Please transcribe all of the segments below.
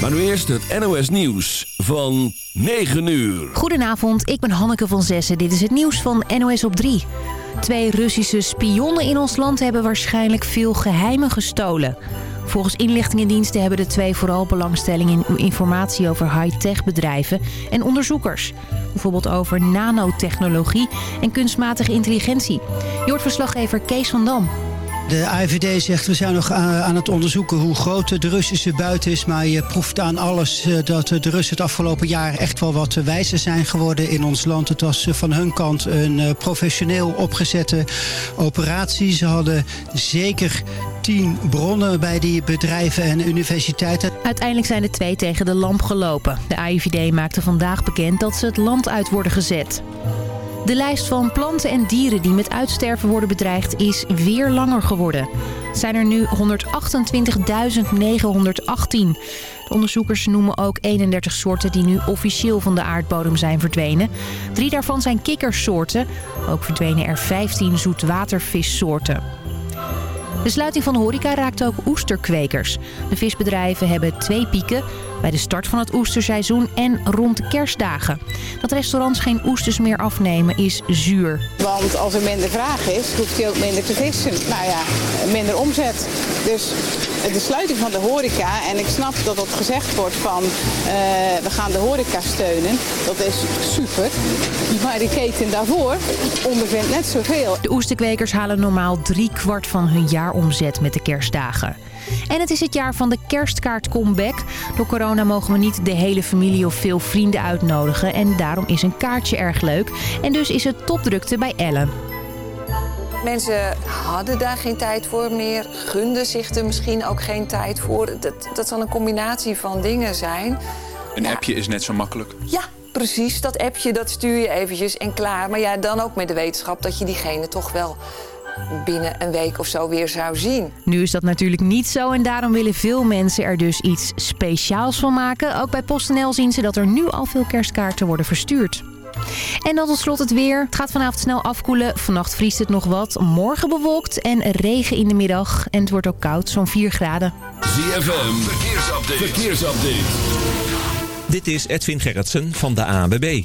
Maar nu eerst het NOS Nieuws van 9 uur. Goedenavond, ik ben Hanneke van Zessen. Dit is het nieuws van NOS op 3. Twee Russische spionnen in ons land hebben waarschijnlijk veel geheimen gestolen. Volgens inlichtingendiensten hebben de twee vooral belangstelling in informatie over high-tech bedrijven en onderzoekers. Bijvoorbeeld over nanotechnologie en kunstmatige intelligentie. Je hoort verslaggever Kees van Dam. De AIVD zegt we zijn nog aan het onderzoeken hoe groot de Russische buit is. Maar je proeft aan alles eh, dat de Russen het afgelopen jaar echt wel wat wijzer zijn geworden in ons land. Het was eh, van hun kant een eh, professioneel opgezette operatie. Ze hadden zeker tien bronnen bij die bedrijven en universiteiten. Uiteindelijk zijn de twee tegen de lamp gelopen. De AIVD maakte vandaag bekend dat ze het land uit worden gezet. De lijst van planten en dieren die met uitsterven worden bedreigd is weer langer geworden. Het zijn er nu 128.918. De onderzoekers noemen ook 31 soorten die nu officieel van de aardbodem zijn verdwenen. Drie daarvan zijn kikkersoorten. Ook verdwenen er 15 zoetwatervissoorten. De sluiting van de horeca raakt ook oesterkwekers. De visbedrijven hebben twee pieken bij de start van het oesterseizoen en rond de kerstdagen. Dat restaurants geen oesters meer afnemen is zuur. Want als er minder vraag is, hoeft hij ook minder te vissen. Nou ja, minder omzet. Dus de sluiting van de horeca, en ik snap dat dat gezegd wordt van uh, we gaan de horeca steunen. Dat is super. Maar die keten daarvoor ondervindt net zoveel. De oesterkwekers halen normaal drie kwart van hun jaaromzet met de kerstdagen. En het is het jaar van de kerstkaart comeback. Door corona mogen we niet de hele familie of veel vrienden uitnodigen. En daarom is een kaartje erg leuk. En dus is het topdrukte bij Ellen. Mensen hadden daar geen tijd voor meer, gunden zich er misschien ook geen tijd voor. Dat, dat zal een combinatie van dingen zijn. Een appje is net zo makkelijk. Ja, precies. Dat appje dat stuur je eventjes en klaar. Maar ja, dan ook met de wetenschap dat je diegene toch wel binnen een week of zo weer zou zien. Nu is dat natuurlijk niet zo en daarom willen veel mensen er dus iets speciaals van maken. Ook bij PostNL zien ze dat er nu al veel kerstkaarten worden verstuurd. En dan tot slot het weer. Het gaat vanavond snel afkoelen. Vannacht vriest het nog wat. Morgen bewolkt en regen in de middag. En het wordt ook koud, zo'n 4 graden. ZFM, verkeersupdate. verkeersupdate. Dit is Edwin Gerritsen van de ANWB.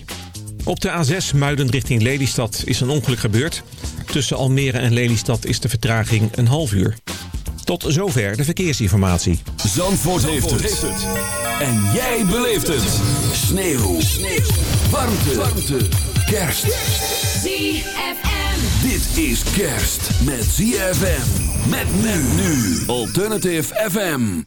Op de A6 Muiden richting Lelystad is een ongeluk gebeurd. Tussen Almere en Lelystad is de vertraging een half uur. Tot zover de verkeersinformatie. Zandvoort, heeft, het. En jij beleeft het. Sneeuw. Sneeuw. Warmte. Warmte. Kerst. ZFM. Dit is kerst met ZFM. Met men nu. Alternative FM.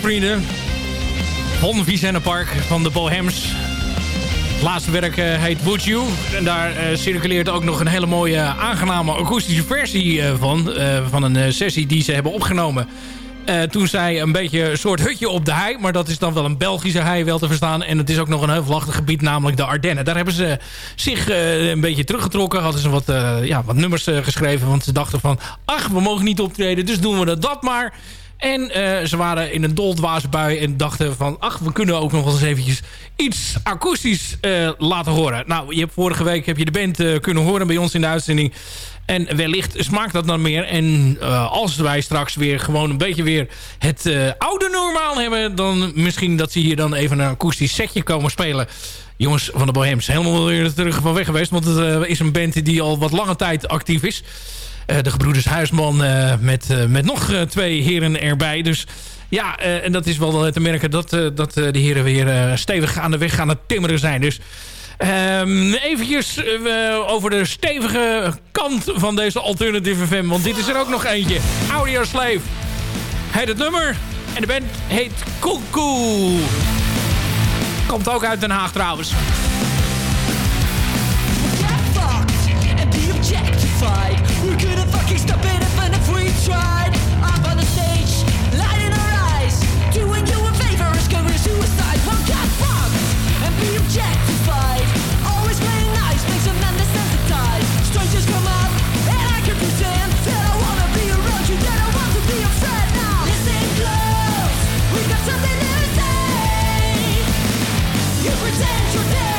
Vrienden. Von Vicenne Park van de Bohems. Het laatste werk uh, heet Would You. En daar uh, circuleert ook nog een hele mooie, aangename akoestische versie uh, van. van een sessie die ze hebben opgenomen. toen zij een beetje een soort hutje op de hei. Maar dat is dan wel een Belgische hei wel te verstaan. En het is ook nog een heuvelachtig gebied, namelijk de Ardennen. Daar hebben ze zich een beetje teruggetrokken. Hadden ze wat, ja, wat nummers geschreven. Want ze dachten van, ach, we mogen niet optreden. Dus doen we dat maar. En uh, ze waren in een doldwaze bui en dachten van... ach, we kunnen ook nog eens eventjes iets akoestisch uh, laten horen. Nou, je hebt, vorige week heb je de band uh, kunnen horen bij ons in de uitzending. En wellicht smaakt dat dan meer. En als wij straks weer gewoon een beetje weer het oude normaal hebben... dan misschien dat ze hier dan even een akoestisch setje komen spelen jongens van de Bohems helemaal weer terug van weg geweest. Want het is een band die al wat lange tijd actief is. Eh, de gebroeders Huisman eh, met, eh, met nog twee heren erbij. Dus ja, en dat is wel te merken dat, dat de heren weer stevig aan de weg gaan het timmeren zijn. Dus um, eventjes over de stevige kant van deze Alternative FM. Want dit is er ook nog eentje. Audio Slave heet het nummer. En de band heet Cuckoo. Komt ook uit Den Haag trouwens. today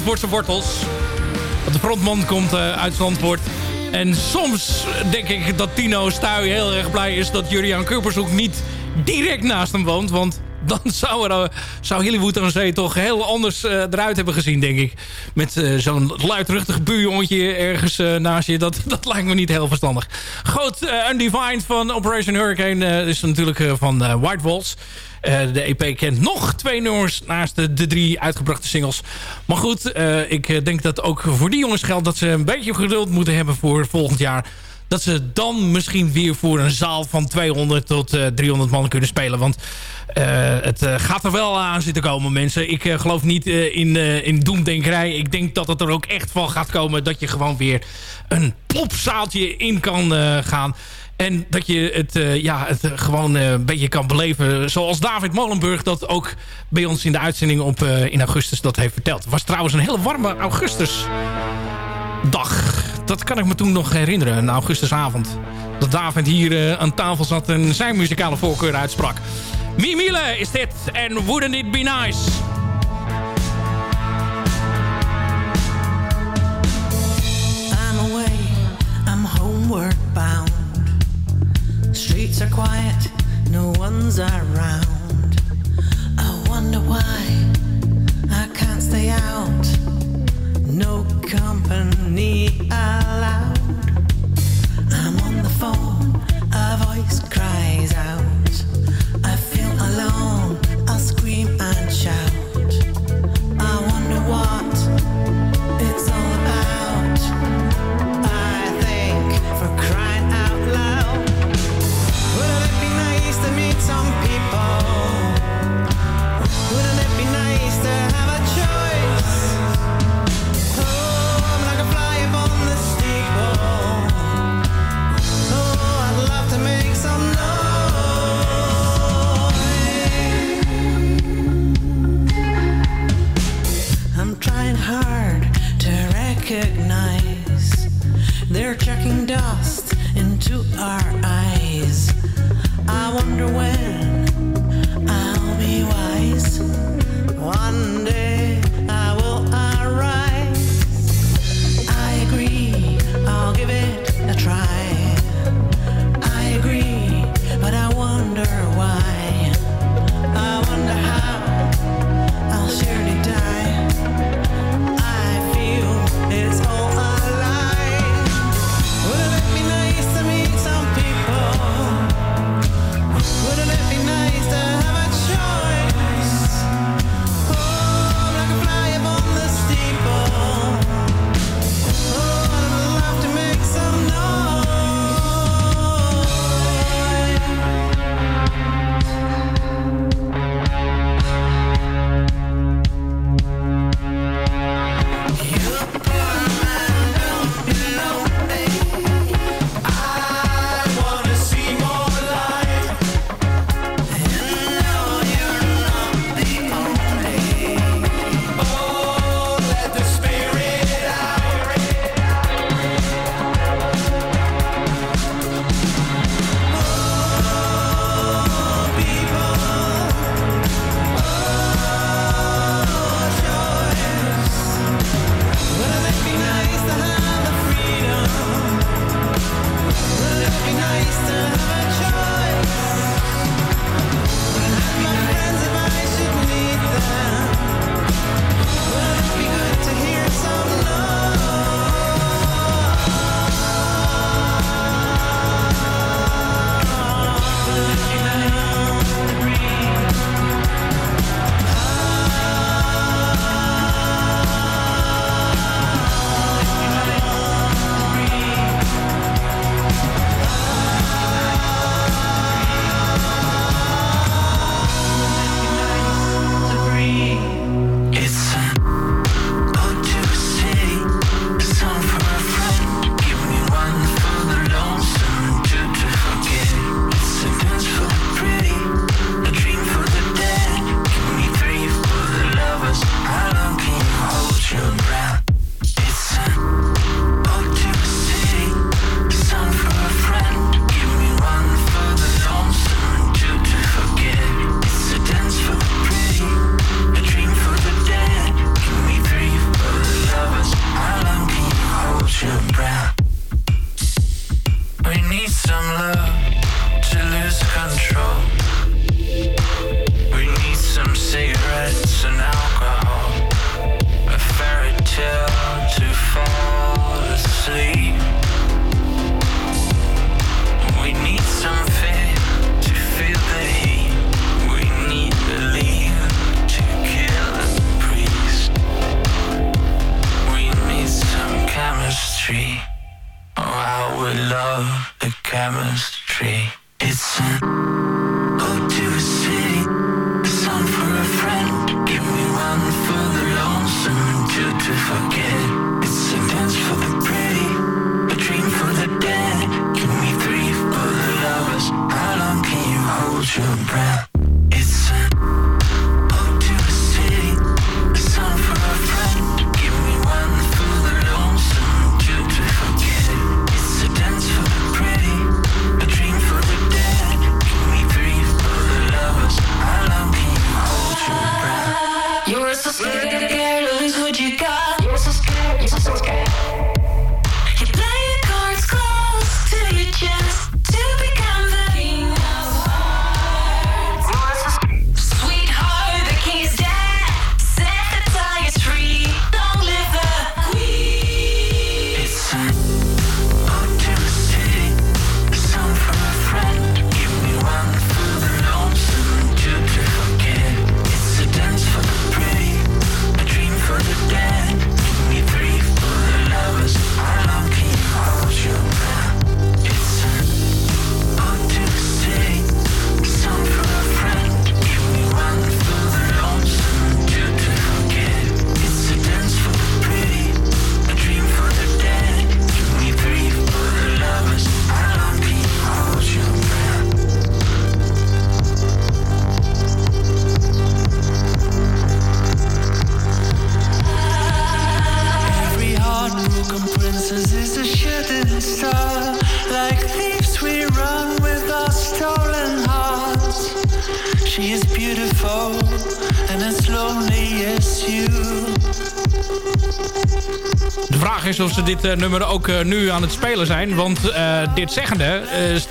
Zandvoortse wortels. Want de frontman komt uh, uit Zandvoort. En soms denk ik dat Tino Stuy heel erg blij is... dat Juriaan Kurpershoek niet direct naast hem woont. Want dan zou, er, zou Hollywood aan Zee toch heel anders uh, eruit hebben gezien, denk ik. Met zo'n luidruchtig buurjongetje ergens naast je. Dat, dat lijkt me niet heel verstandig. Goed, Undefined van Operation Hurricane is natuurlijk van White Walls. De EP kent nog twee nummers naast de, de drie uitgebrachte singles. Maar goed, ik denk dat ook voor die jongens geldt... dat ze een beetje geduld moeten hebben voor volgend jaar dat ze dan misschien weer voor een zaal van 200 tot uh, 300 man kunnen spelen. Want uh, het uh, gaat er wel aan zitten komen, mensen. Ik geloof niet in, in doemdenkerij. Ik denk dat het er ook echt van gaat komen... dat je gewoon weer een popzaaltje in kan gaan... En dat je het, ja, het gewoon een beetje kan beleven. Zoals David Molenburg dat ook bij ons in de uitzending op, in augustus dat heeft verteld. Het was trouwens een hele warme augustusdag dat kan ik me toen nog herinneren, een augustusavond. Dat David hier uh, aan tafel zat en zijn muzikale voorkeur uitsprak. Mimile is dit en Wouldn't It Be Nice? Bound. Streets are quiet, no one's around. I wonder why I can't stay out. No company allowed. I'm on the phone, a voice cries out. I feel alone, I'll scream and shout. I wonder what it's all about. I think for crying out loud. Would it be nice to meet some people? packing dust into our eyes. I wonder when. Dit uh, nummer ook uh, nu aan het spelen zijn. Want uh, dit zeggende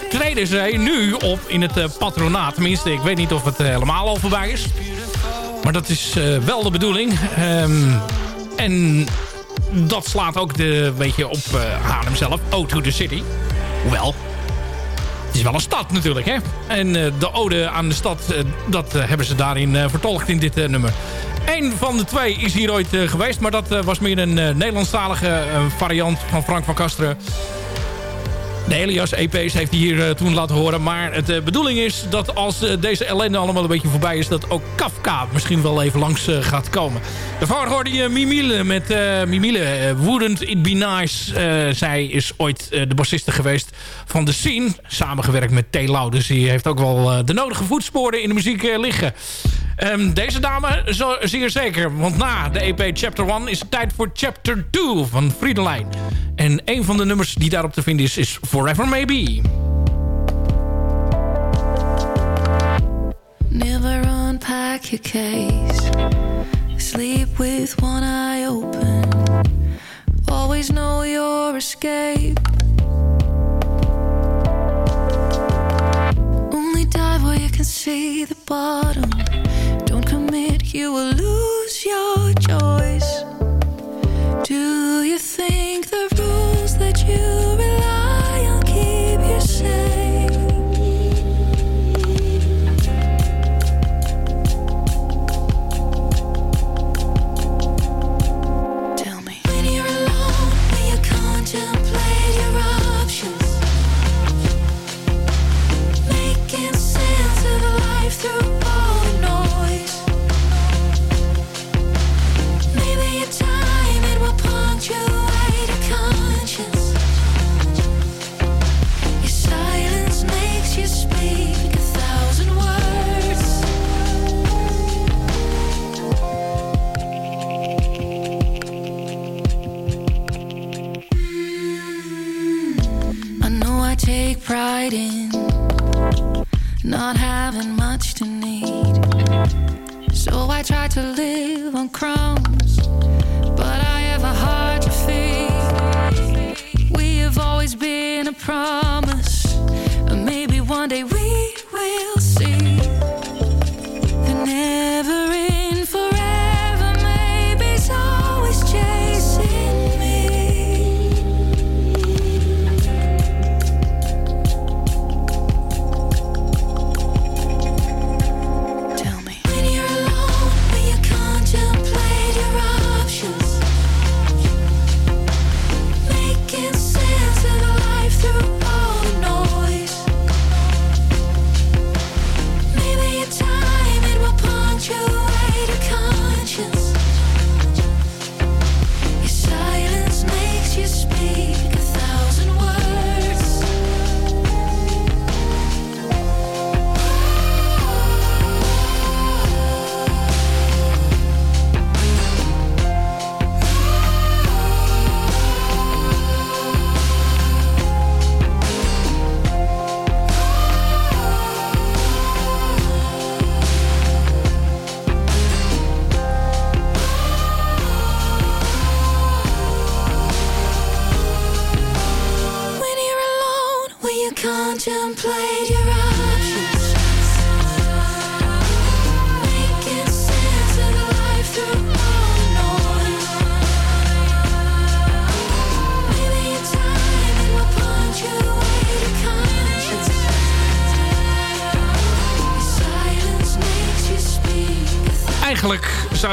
treden zij nu op in het patronaat. Tenminste, ik weet niet of het helemaal al voorbij is. Maar dat is wel de bedoeling. Um, en dat slaat ook een beetje op Haarlem zelf. O to the City. Hoewel, het is wel een stad natuurlijk, hè? En de ode aan de stad, dat hebben ze daarin vertolkt in dit nummer. Eén van de twee is hier ooit geweest, maar dat was meer een Nederlandstalige variant van Frank van Kasteren. De Elias EP's heeft hij hier uh, toen laten horen. Maar de uh, bedoeling is dat als uh, deze ellende allemaal een beetje voorbij is... dat ook Kafka misschien wel even langs gaat komen. Daarvoor hoorde je Mimile met Mimile. Wouldn't It Be Nice. zij is ooit de bassiste geweest van The Scene. Samengewerkt met T. Lau. Dus die heeft ook wel de nodige voetsporen in de muziek liggen. Um, deze dame zo, zeer zeker. Want na de EP Chapter 1 is het tijd voor Chapter 2 van Friedelijn. En een van de nummers die daarop te vinden is, is Forever Maybe. Never unpack your case Sleep with one eye open Always know your escape Only dive where you can see the bottom Don't commit, you will lose your choice. Do having much to need. So I try to live on crumbs, but I have a heart to feed. We have always been a promise, maybe one day we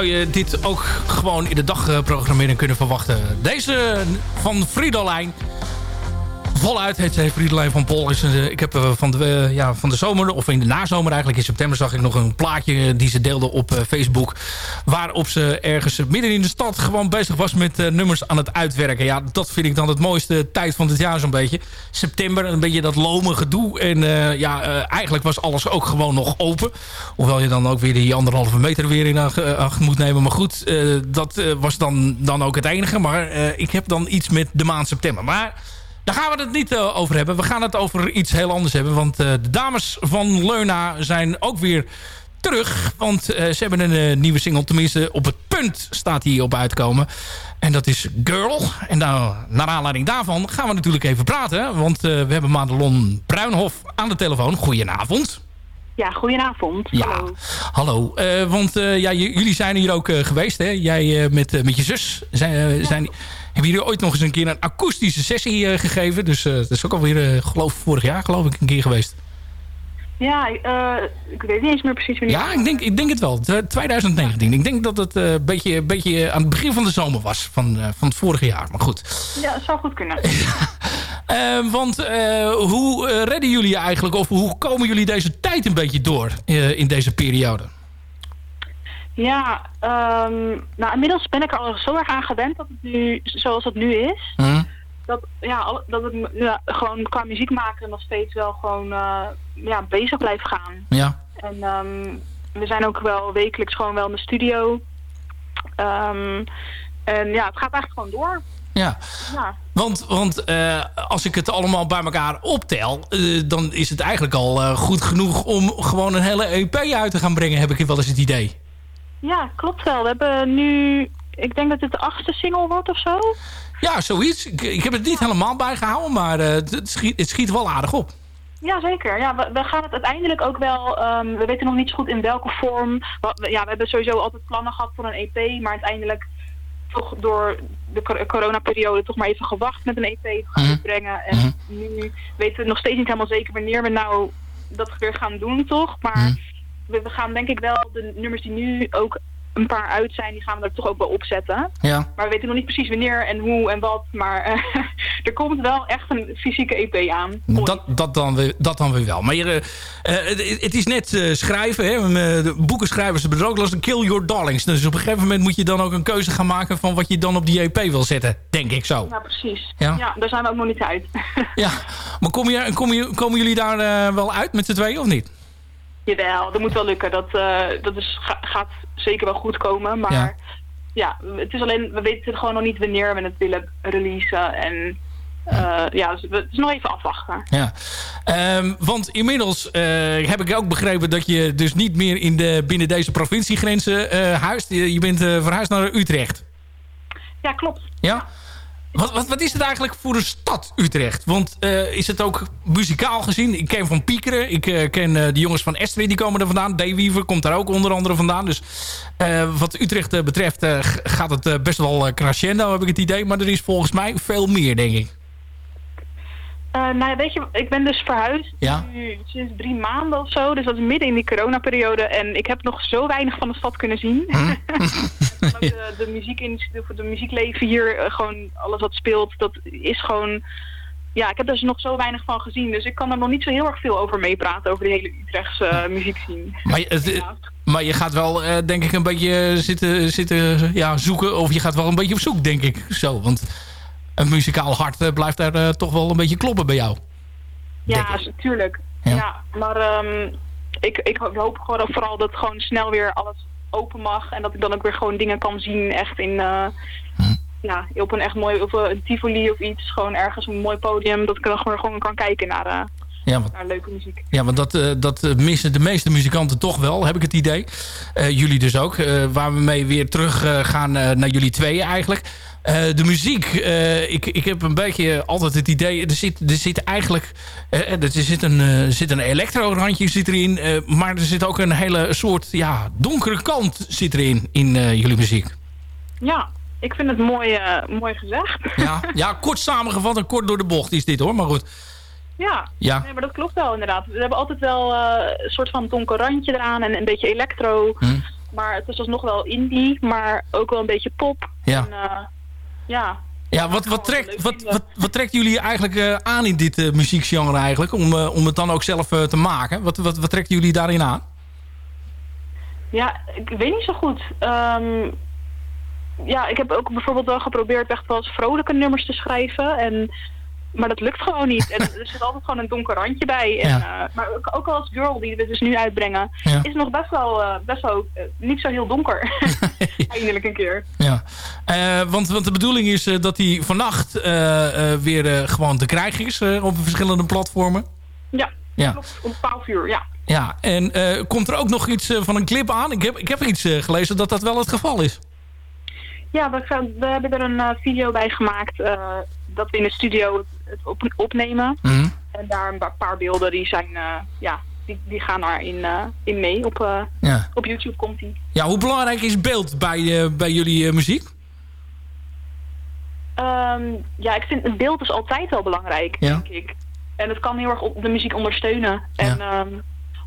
je dit ook gewoon in de dagprogrammering kunnen verwachten. Deze van Fridolijn. Voluit heet ze Friedelijn van Pol. Eh, ik heb eh, van, de, eh, ja, van de zomer, of in de nazomer eigenlijk, in september zag ik nog een plaatje die ze deelde op eh, Facebook. Waarop ze ergens midden in de stad gewoon bezig was met eh, nummers aan het uitwerken. Ja, dat vind ik dan het mooiste tijd van het jaar zo'n beetje. September, een beetje dat lome gedoe. En eh, ja, eh, eigenlijk was alles ook gewoon nog open. Hoewel je dan ook weer die anderhalve meter weer in acht, eh, moet nemen. Maar goed, eh, dat eh, was dan, dan ook het enige. Maar eh, ik heb dan iets met de maand september. Maar daar gaan we het niet eh, over hebben. We gaan het over iets heel anders hebben. Want eh, de dames van Leuna zijn ook weer terug. Want eh, ze hebben een nieuwe single. Tenminste, op het punt staat die op uitkomen. En dat is Girl. En nou, naar aanleiding daarvan gaan we natuurlijk even praten. Want we hebben Madelon Bruinhof aan de telefoon. Goedenavond. Ja, goedenavond. Ja, Hallo. hallo. Want ja, jullie zijn hier ook geweest, hè? Jij met, met je zus. Zijn, zijn, hebben jullie ooit nog eens een keer een akoestische sessie eh, gegeven? Dus eh, dat is ook alweer, eh, geloof vorig jaar geloof ik, een keer geweest. Ja, ik weet niet eens meer precies wanneer. Ja, ik denk, ik denk het wel. Tw- 2019. Ik denk dat het een beetje, een beetje aan het begin van de zomer was. Van, eh, van het vorige jaar. Maar goed. Ja, dat zou goed kunnen. Want hoe redden jullie je eigenlijk? Of hoe komen jullie deze tijd een beetje door in deze periode? Ja, ehm, nou inmiddels ben ik er al zo erg aan gewend dat het nu, zoals het nu is, dat, ja, dat het ja, gewoon qua muziek maken nog steeds wel gewoon eh, ja, bezig blijft gaan. Ja. En ehm, we zijn ook wel wekelijks gewoon wel in de studio. Ehm, en ja, het gaat eigenlijk gewoon door. Ja. Ja. Want, want eh, als ik het allemaal bij elkaar optel... eh, dan is het eigenlijk al goed genoeg om gewoon een hele EP uit te gaan brengen... heb ik wel eens het idee. Ja, klopt wel. We hebben nu, ik denk dat het de achtste single wordt of zo. Ja, zoiets. Ik, ik heb het niet helemaal bijgehouden... maar eh, het, schiet, het schiet wel aardig op. Ja, zeker. Ja, we, we gaan het uiteindelijk ook wel... ehm, we weten nog niet zo goed in welke vorm. We- Ja, we hebben sowieso altijd plannen gehad voor een EP. Maar uiteindelijk toch door de cor- coronaperiode toch maar even gewacht met een EP te gaan Mhm. uitbrengen. En Mhm. nu weten we nog steeds niet helemaal zeker wanneer we nou dat weer gaan doen, toch? Maar Mhm. We, we gaan denk ik wel de nummers die nu ook een paar uit zijn, die gaan we er toch ook wel opzetten. Ja. Maar we weten nog niet precies wanneer en hoe en wat. Maar eh, er komt wel echt een fysieke EP aan. Dat, dat, dan, weer- dat dan weer wel. Maar hier, eh, eh, het, het is net schrijven. Hè? De boekenschrijvers hebben er ook last Kill Your Darlings. Dus op een gegeven moment moet je dan ook een keuze gaan maken... van wat je dan op die EP wil zetten. Denk ik zo. Ja, precies. Ja? Ja, daar zijn we ook nog niet uit. Ja. Maar kom je, kom je, komen jullie daar wel uit met z'n tweeën of niet? Jawel, dat moet wel lukken. Dat, eh, dat is, ga- gaat zeker wel goed komen. Maar Ja. ja. het is alleen, we weten gewoon nog niet wanneer we het willen releasen. En eh, ja, dus we- het is nog even afwachten. Ja. Ehm, want inmiddels eh, heb ik ook begrepen dat je dus niet meer in de, binnen deze provinciegrenzen huist. Je, je bent verhuisd naar Utrecht. Ja, klopt. Ja? Wat, wat, wat is het eigenlijk voor een stad, Utrecht? Want eh, is het ook muzikaal gezien? Ik ken Van Piekeren, ik eh, ken eh, de jongens van Estrid, die komen er vandaan. Dayweaver komt daar ook onder andere vandaan. Dus wat Utrecht betreft gaat het best wel crescendo, heb ik het idee. Maar er is volgens mij veel meer, denk ik. Eh, nou weet je, ik ben dus verhuisd Ja. nu sinds drie maanden of zo. Dus dat is midden in die coronaperiode. En ik heb nog zo weinig van de stad kunnen zien. Ook de, de, muziekindustrie, de muziekleven hier, eh, gewoon alles wat speelt, dat is gewoon... Ja, ik heb er dus nog zo weinig van gezien. Dus ik kan er nog niet zo heel erg veel over meepraten, over de hele Utrechtse uh, muziekscene. Maar, maar je gaat wel, eh, denk ik, een beetje zitten, zitten ja, zoeken. Of je gaat wel een beetje op zoek, denk ik. Zo, want een muzikaal hart eh, blijft daar eh, toch wel een beetje kloppen bij jou. Ja, natuurlijk. Ja. Ja. maar ehm, ik, ik hoop gewoon vooral dat gewoon snel weer alles open mag. En dat ik dan ook weer gewoon dingen kan zien echt in... eh, Ja, op een echt mooi, of een Tivoli of iets, gewoon ergens een mooi podium, dat ik dan gewoon, gewoon kan kijken naar, Ja, want, naar leuke muziek. ja, want dat, eh, dat missen de meeste muzikanten toch wel, heb ik het idee. Jullie dus ook. waar we mee weer terug gaan naar jullie tweeën eigenlijk. Eh, de muziek, eh, ik, ik heb een beetje altijd het idee... er zit, er zit eigenlijk eh, er zit een, zit een elektro-randje zit erin... maar er zit ook een hele soort ja, donkere kant zit erin in jullie muziek. Ja, ik vind het mooi, mooi gezegd. Ja, ja, kort samengevat en kort door de bocht is dit hoor, maar goed. Ja, Ja. Nee, maar dat klopt wel inderdaad. We hebben altijd wel een soort van donker randje eraan en een beetje electro. Hm. Maar het is alsnog wel indie, maar ook wel een beetje pop. Ja. En, ja. Ja, wat, wat, trekt, wat, wat, wat trekt jullie eigenlijk eh, aan in dit eh, muziekgenre eigenlijk? Om, eh, om het dan ook zelf te maken? Wat, wat, wat trekt jullie daarin aan? Ja, ik weet niet zo goed. Ehm, ja, ik heb ook bijvoorbeeld wel geprobeerd echt wel eens vrolijke nummers te schrijven. En, maar dat lukt gewoon niet. En er zit altijd gewoon een donker randje bij. En, Ja. eh, maar ook, ook al als Girl, die we dus nu uitbrengen, Ja. is nog best wel, eh, best wel eh, niet zo heel donker. Eindelijk een keer. Ja, want, want de bedoeling is dat die vannacht weer gewoon te krijgen is op verschillende platformen. Ja, Ja. klopt. Om 12 uur, ja. Ja, en komt er ook nog iets van een clip aan? Ik heb, ik heb iets gelezen dat dat wel het geval is. Ja, we, we hebben er een video bij gemaakt dat we in de studio het op, opnemen. Mhm. En daar een pa- paar beelden die zijn, eh, ja, die, die gaan daarin eh, in mee. Op, eh, Ja. op YouTube komt die. Ja, hoe belangrijk is beeld bij, bij jullie muziek? Ehm, ja, ik vind het beeld is altijd wel belangrijk, Ja. denk ik. En het kan heel erg op de muziek ondersteunen. En ehm,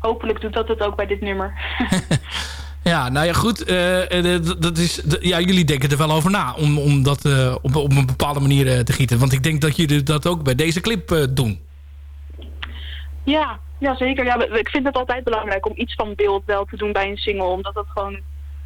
hopelijk doet dat het ook bij dit nummer. Ja, nou ja, goed. eh, eh, dat is, ja, jullie denken er wel over na om, om dat eh, op, op een bepaalde manier te gieten. Want ik denk dat jullie dat ook bij deze clip doen. Ja, ja zeker. Ja, ik vind het altijd belangrijk om iets van beeld wel te doen bij een single. Omdat dat gewoon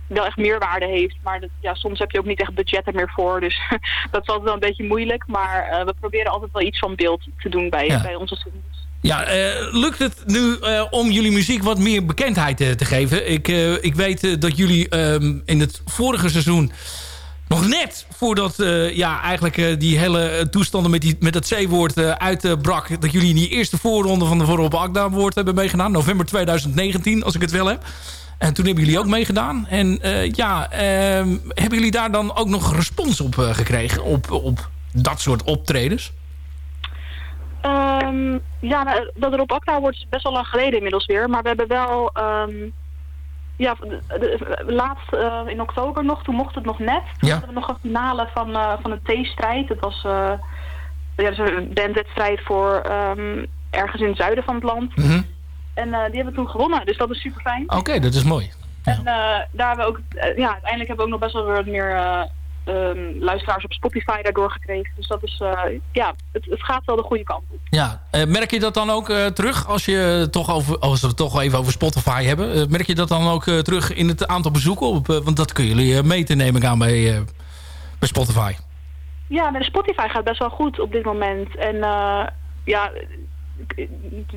wel echt meerwaarde heeft. Maar dat, ja, soms heb je ook niet echt budget er meer voor. Dus dat is altijd wel een beetje moeilijk. Maar we proberen altijd wel iets van beeld te doen bij, Ja. bij onze singles. Ja, eh, lukt het nu eh, om jullie muziek wat meer bekendheid eh, te geven? Ik, ik weet dat jullie ehm, in het vorige seizoen... nog net voordat ja, eigenlijk die hele toestanden met, die, met dat C-woord uitbrak... dat jullie in die eerste voorronde van de Voorop Akda woord hebben meegedaan. November 2019, als ik het wel heb. En toen hebben jullie ook meegedaan. En ja, ehm, hebben jullie daar dan ook nog respons op gekregen? Op, op dat soort optredens? Ehm, ja, nou, dat er op Acta wordt is best wel lang geleden inmiddels weer. Maar we hebben wel... ehm, ja, de, de- laatst eh, in oktober nog, toen mocht het nog net. Toen Ja. hadden we nog een finale van, eh, van een theestrijd. Het was eh, ja, dus een bandwedstrijd voor ehm, ergens in het zuiden van het land. Mhm. En die hebben we toen gewonnen, dus dat is super fijn. Oké, dat is mooi. En daar hebben we ook, ja, uiteindelijk hebben we ook nog best wel weer wat meer eh, ehm, luisteraars op Spotify daardoor gekregen. Dus dat is, eh, ja, het, het gaat wel de goede kant op. Ja, eh, merk je dat dan ook eh, terug als, je toch over, als we het toch even over Spotify hebben? merk je dat dan ook terug in het aantal bezoeken? Op, want dat kun jullie meten, neem ik aan, bij, bij Spotify. Ja, de Spotify gaat best wel goed op dit moment. En ja,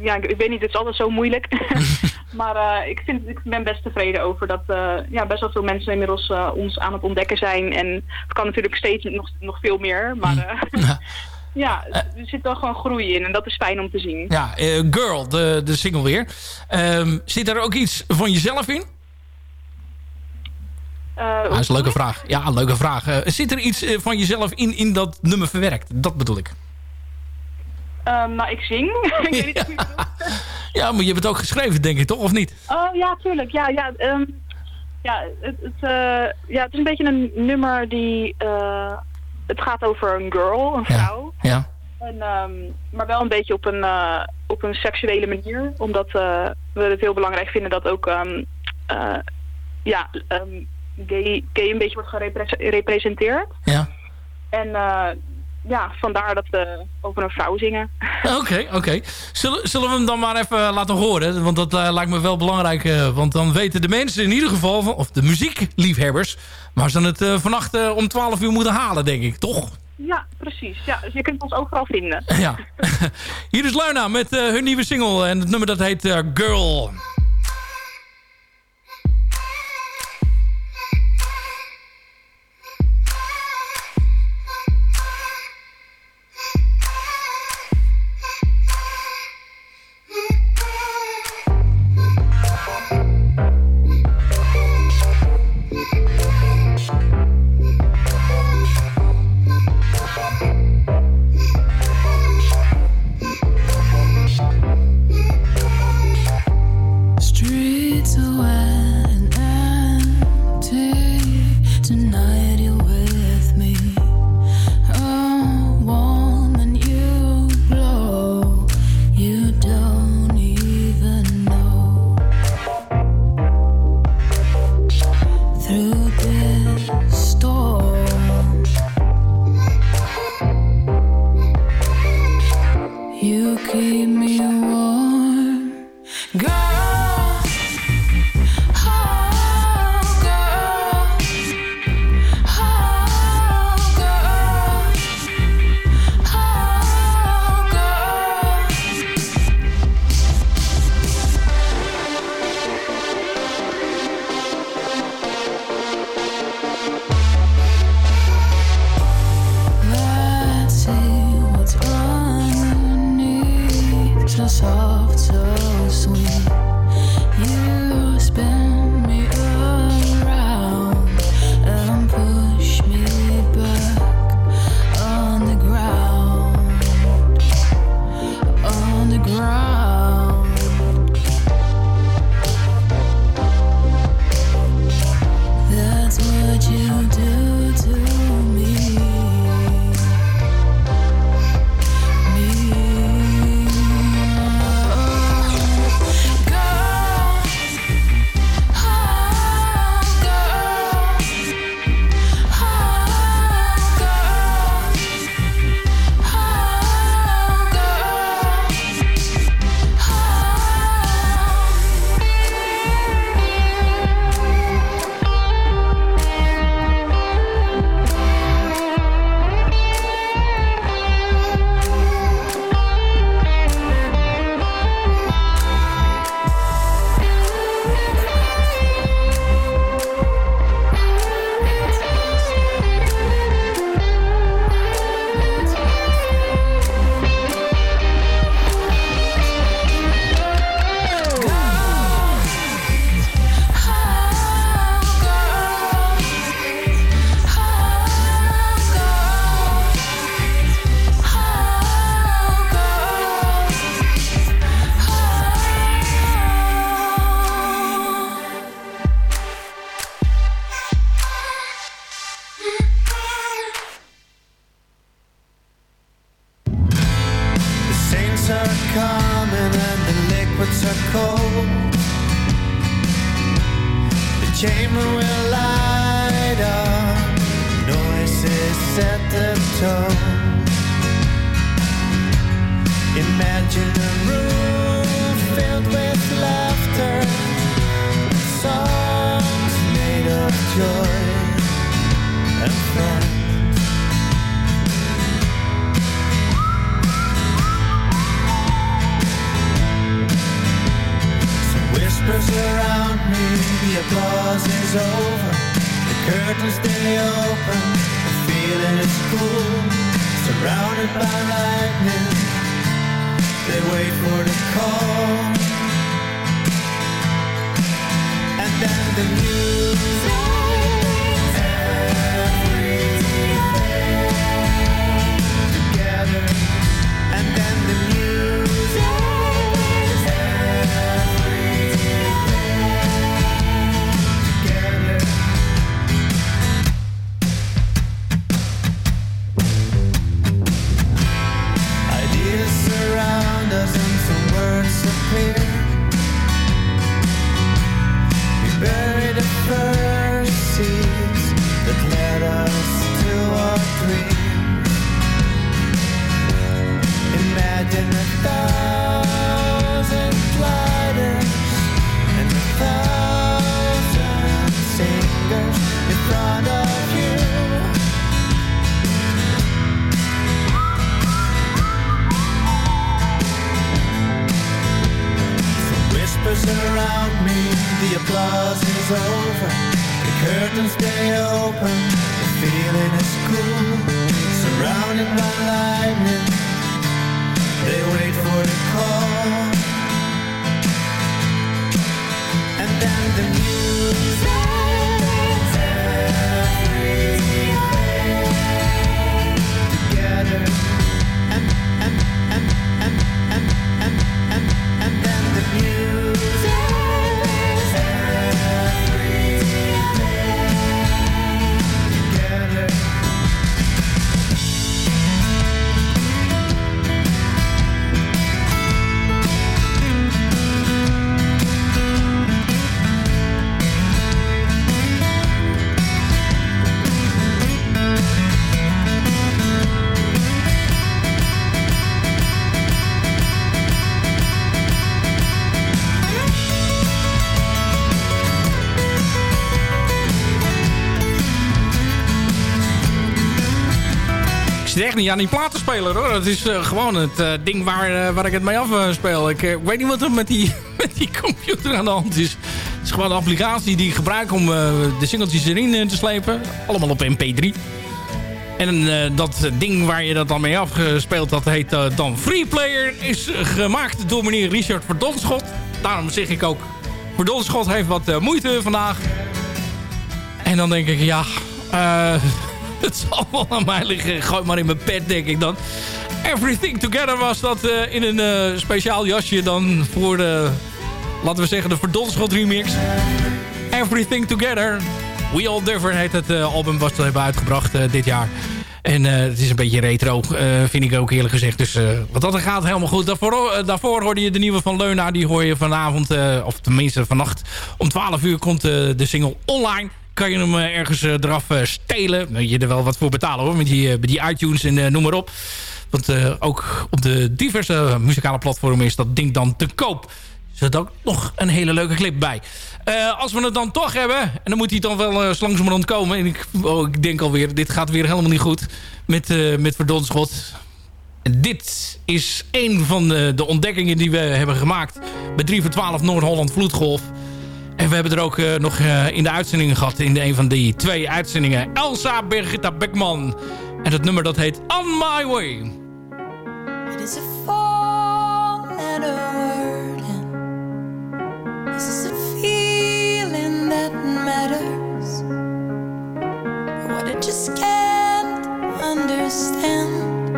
ja, ik weet niet, het is altijd zo moeilijk. maar eh, ik, vind, ik ben best tevreden over dat eh, ja, best wel veel mensen inmiddels eh, ons aan het ontdekken zijn. En het kan natuurlijk steeds nog, nog veel meer. Maar eh, ja, er zit wel gewoon groei in en dat is fijn om te zien. Ja, Girl, de, de single weer. Ehm, zit er ook iets van jezelf in? Dat is een leuke vraag. Ja, een leuke vraag. Zit er iets van jezelf in, in dat nummer verwerkt? Dat bedoel ik. Ehm, nou, ik zing. ik weet niet bedoelt. Ja, maar je hebt het ook geschreven, denk ik, toch? Of niet? Oh ja, tuurlijk. Ja, ja, ehm, ja, het, het, eh, ja, het is een beetje een nummer die... eh, het gaat over een girl, een vrouw. Ja. En, ehm, maar wel een beetje op een, eh, op een seksuele manier. Omdat we het heel belangrijk vinden dat ook eh, ja, gay, gay een beetje wordt gerepresenteerd. Ja. En eh, ja, vandaar dat we over een vrouw zingen. Oké, oké. Zullen, zullen we hem dan maar even laten horen? Want dat eh, lijkt me wel belangrijk. eh, want dan weten de mensen in ieder geval, van, of de muziekliefhebbers... waar ze het eh, vannacht eh, om 12 uur moeten halen, denk ik. Toch? Ja, precies. Ja, dus je kunt ons overal vinden. Ja. Hier is Luna met eh, hun nieuwe single. En het nummer dat heet eh, Girl. Niet aan die platenspeler hoor. Dat is eh, gewoon het eh, ding waar, eh, waar ik het mee afspeel. Ik, ik weet niet wat er met die, met die computer aan de hand is. Het is gewoon een applicatie die ik gebruik om de singeltjes erin te slepen. Allemaal op mp3. En dat ding waar je dat dan mee afgespeeld, dat heet dan Freeplayer. Is gemaakt door meneer Richard Verdonschot. Daarom zeg ik ook, Verdonschot heeft wat moeite vandaag. En dan denk ik, ja... het zal wel aan mij liggen. Gooi maar in mijn pet, denk ik dan. Everything Together was dat uh, in een uh, speciaal jasje dan voor de, laten we zeggen, de Verdonschot remix. Everything Together. We All Different heet het album wat ze hebben uitgebracht dit jaar. En het is een beetje retro, vind ik ook eerlijk gezegd. Dus wat dat gaat, helemaal goed. Daarvoor, daarvoor hoorde je de nieuwe van Leuna. Die hoor je vanavond, of tenminste vannacht. Om 12 uur komt de single online kan je hem ergens eraf stelen. Nou, je er wel wat voor betalen hoor, met die, die iTunes en noem maar op. Want ook op de diverse muzikale platformen is dat ding dan te koop zit ook nog een hele leuke clip bij. Als we het dan toch hebben... en dan moet hij dan wel uh, langzamerhand komen... en ik, oh, ik denk alweer, dit gaat weer helemaal niet goed... met, uh, met Verdonschot. Dit is een van de, de, ontdekkingen die we hebben gemaakt... bij 3 voor 12 Noord-Holland Vloedgolf. En we hebben er ook nog in de uitzendingen gehad... in de een van die twee uitzendingen... Elsa Birgitta Beckman. En het nummer dat heet On My Way. It is a fall This is a feeling that matters. What I just can't understand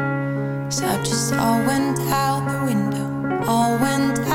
is how just all went out the window. All went out.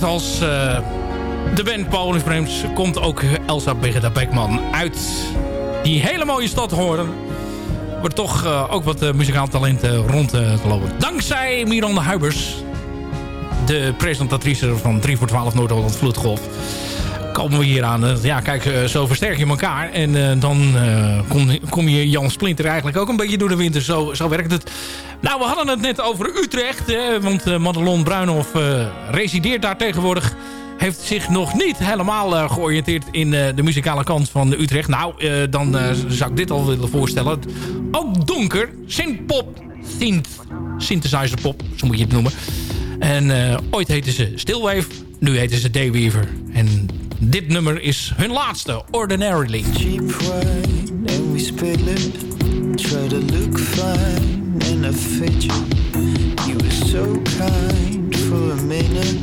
Net als eh, de band Paul Frames komt ook Elsa Birgitta Beckman uit die hele mooie stad horen. Wordt toch eh, ook wat uh, muzikaal talent rond te lopen. Dankzij Miranda Huibers, de presentatrice van 3 voor 12 Noord-Holland Vloedgolf. Komen we hier aan. ja, kijk, zo versterk je elkaar. En dan kom, je Jan Splinter eigenlijk ook een beetje door de winter. Zo, zo werkt het. Nou, we hadden het net over Utrecht. Hè, want Madelon Bruinhoff uh, resideert daar tegenwoordig. Heeft zich nog niet helemaal georiënteerd in de muzikale kant van Utrecht. Nou, dan zou ik dit al willen voorstellen. Ook donker. Synthpop. Synth. Synthesizer pop. Zo moet je het noemen. En ooit heette ze Stillwave. Nu heten ze Dayweaver. En dit nummer is hun laatste. Ordinarily. Cheap wine and we spill it. Try to look fine. You were so kind for a minute.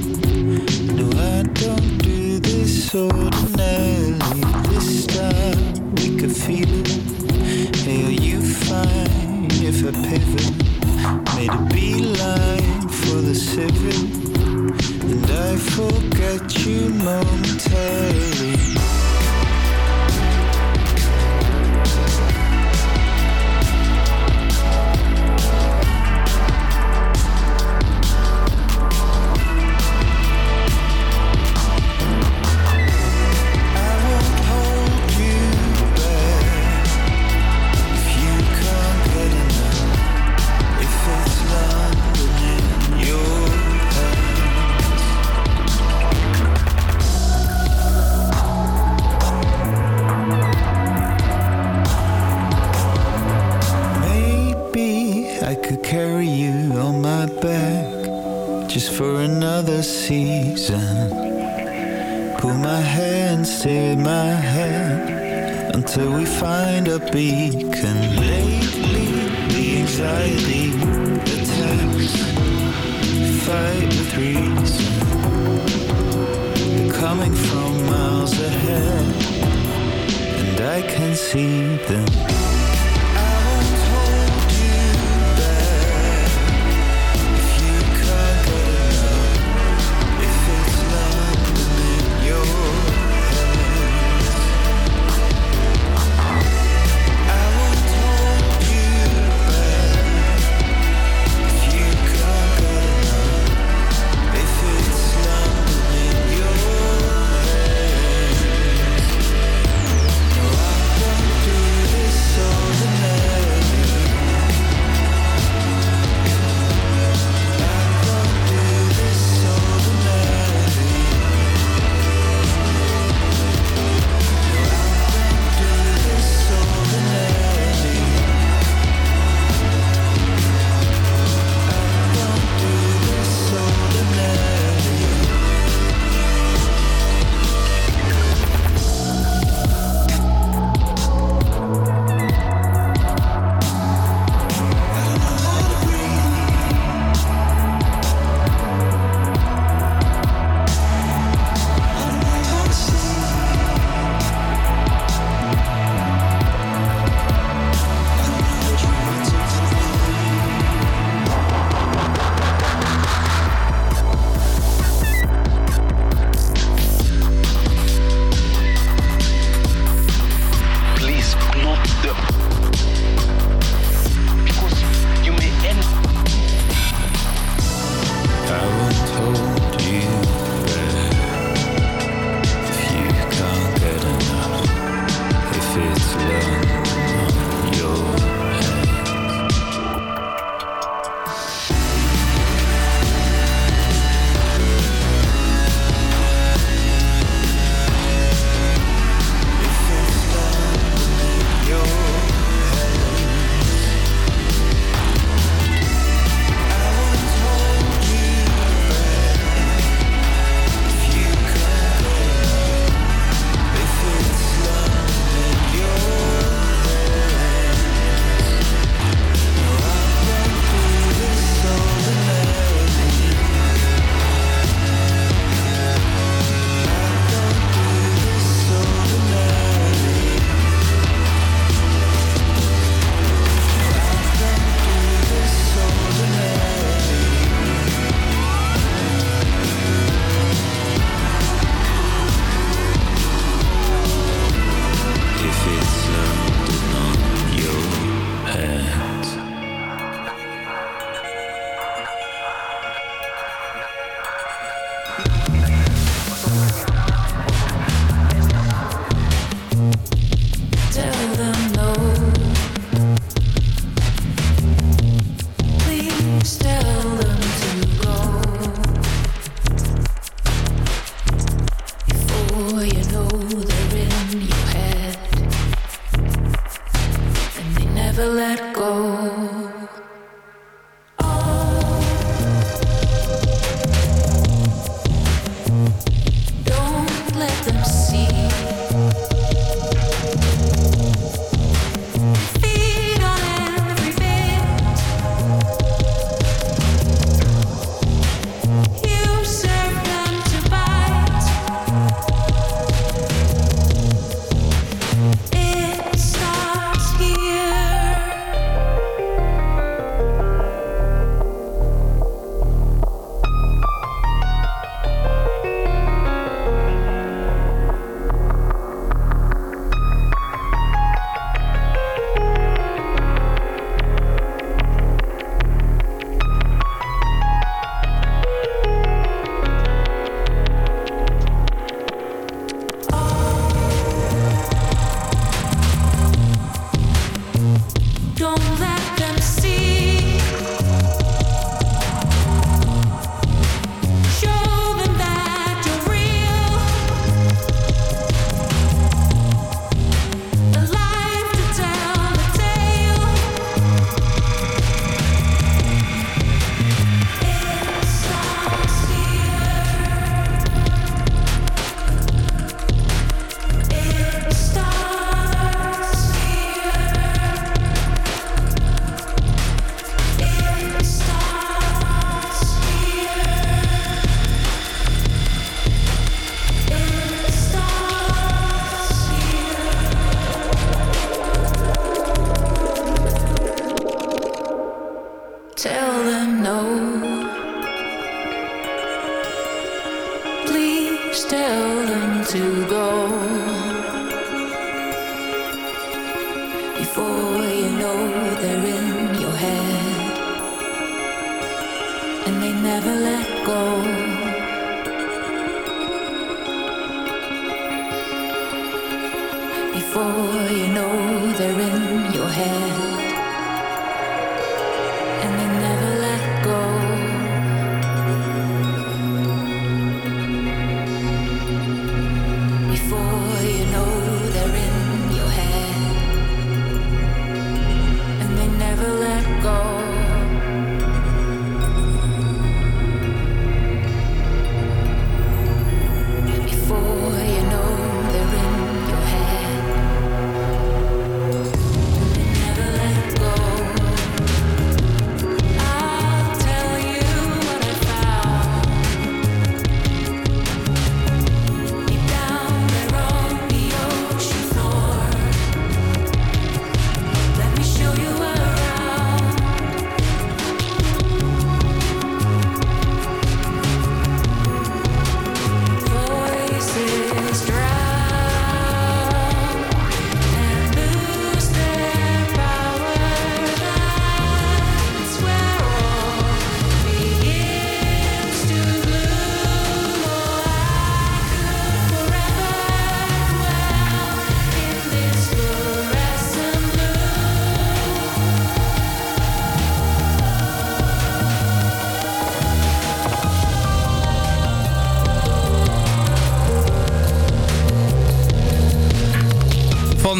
No, I don't do this ordinarily. This time we could feel it. Hey, are you fine if I pivot? Made a beeline for the civic. And I forget you momentarily.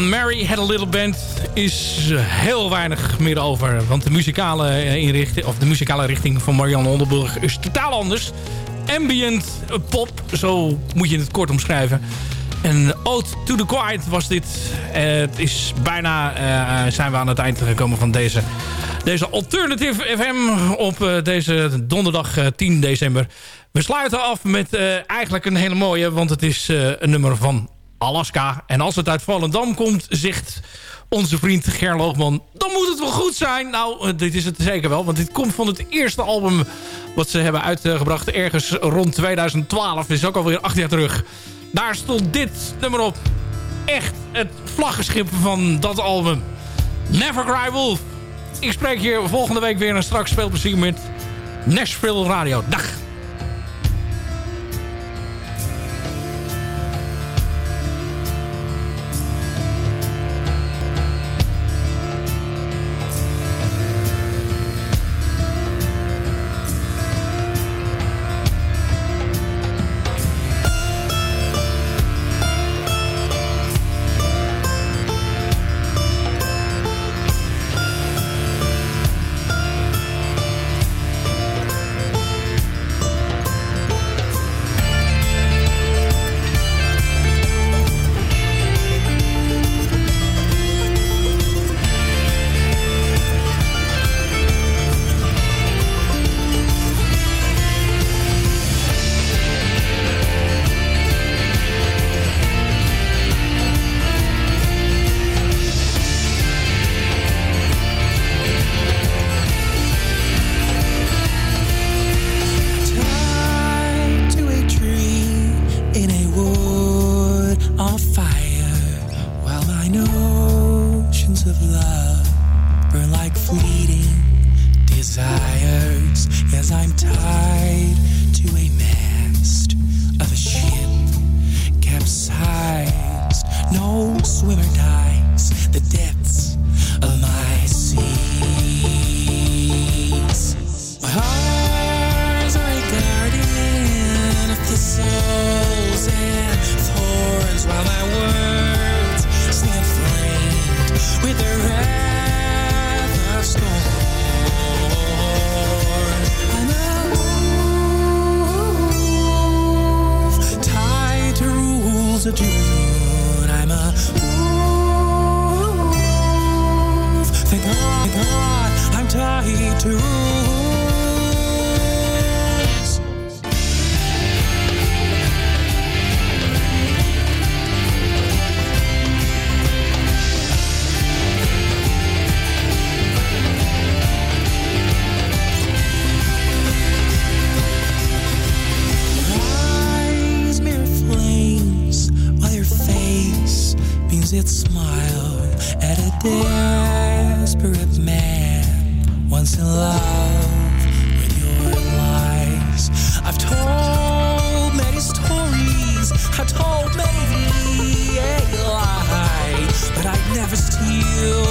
Mary Had a Little Band is heel weinig meer over. Want de muzikale, eh, inrichting, of de muzikale richting van Marianne Onderburg is totaal anders. Ambient pop, zo moet je het kort omschrijven. En Ode to the Quiet was dit. Eh, het is bijna, eh, zijn we aan het eind gekomen van deze, deze Alternative FM op eh, deze donderdag eh, 10 december. We sluiten af met eh, eigenlijk een hele mooie, want het is eh, een nummer van Alaska. En als het uit Volendam komt, zegt onze vriend Ger Loogman... dan moet het wel goed zijn. Nou, eh, dit is het zeker wel. Want dit komt van het eerste album wat ze hebben uitgebracht... ergens rond 2012. is ook alweer acht jaar terug. Daar stond dit nummer op. Echt het vlaggenschip van dat album. Never Cry Wolf. Ik spreek je volgende week weer en straks speelplezier met Nashville Radio. Dag! harvest heal